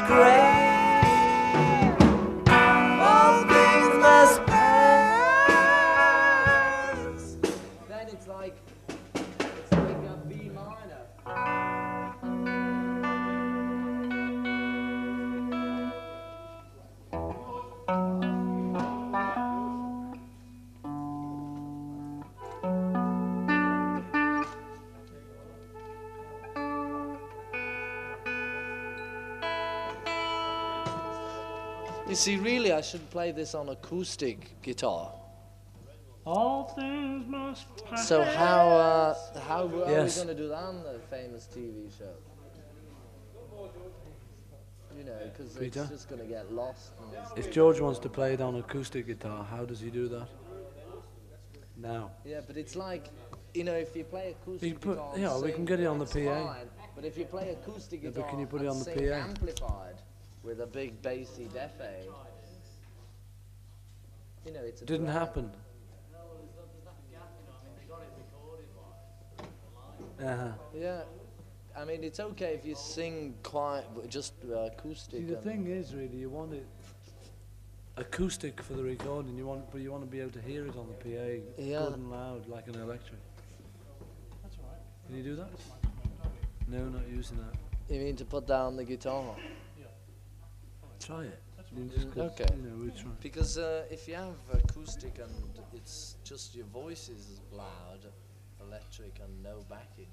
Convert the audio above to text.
been You see, really, I should play this on acoustic guitar. All things must pass. So how uh, how are Yes. we going to do that on the famous TV show? You know, because it's just going to get lost. If George wants to play it on acoustic guitar, how does he do that? Now. Yeah, but it's like, you know, if you play acoustic You put- guitar, and yeah, we can get it on the PA. fine. But if you play acoustic Yeah, guitar but can you put it on the PA? amplified with a big bassy def A, you know, it's a Didn't drag. happen. Uh-huh. Yeah, I mean, it's okay if you sing quiet, but just uh, acoustic. See, the thing is, really, you want it acoustic for the recording. You want, but you want to be able to hear it on the PA, Yeah. good and loud, like an electric. That's all right. Can you do that? No, not using that. You mean to put down the guitar? Try it. You just go- Okay. You know, we try. Because uh, if you have acoustic and it's just your voice is loud, electric and no backing,